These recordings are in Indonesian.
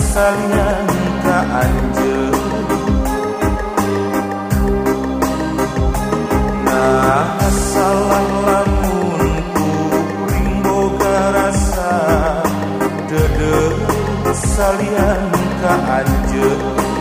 salian kaanjeun nah salah lamun kuring boga rasa deudeung salian kaanjeun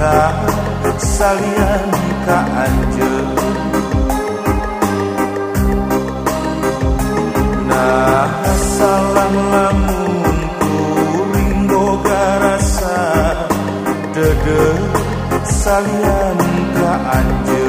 ka salian ka anjeun. Nah salam lamun kuring boga rasa dede salian ka anjeun.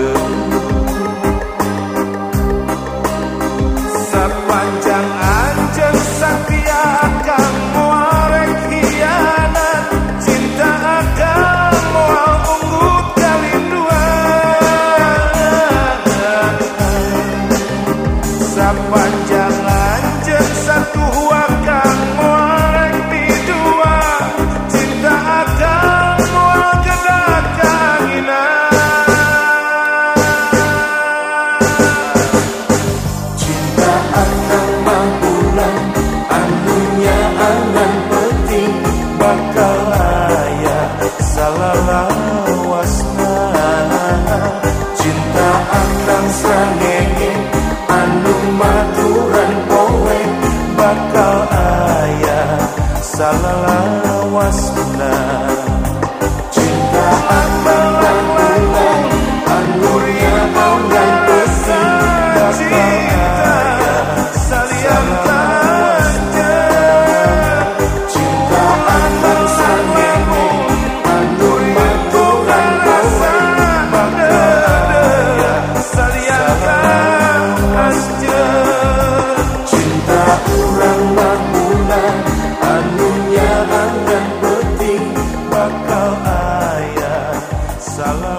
lalawasna Cinta akan sangenge Anu maturan kowe Bakal ayah salalawasna I love.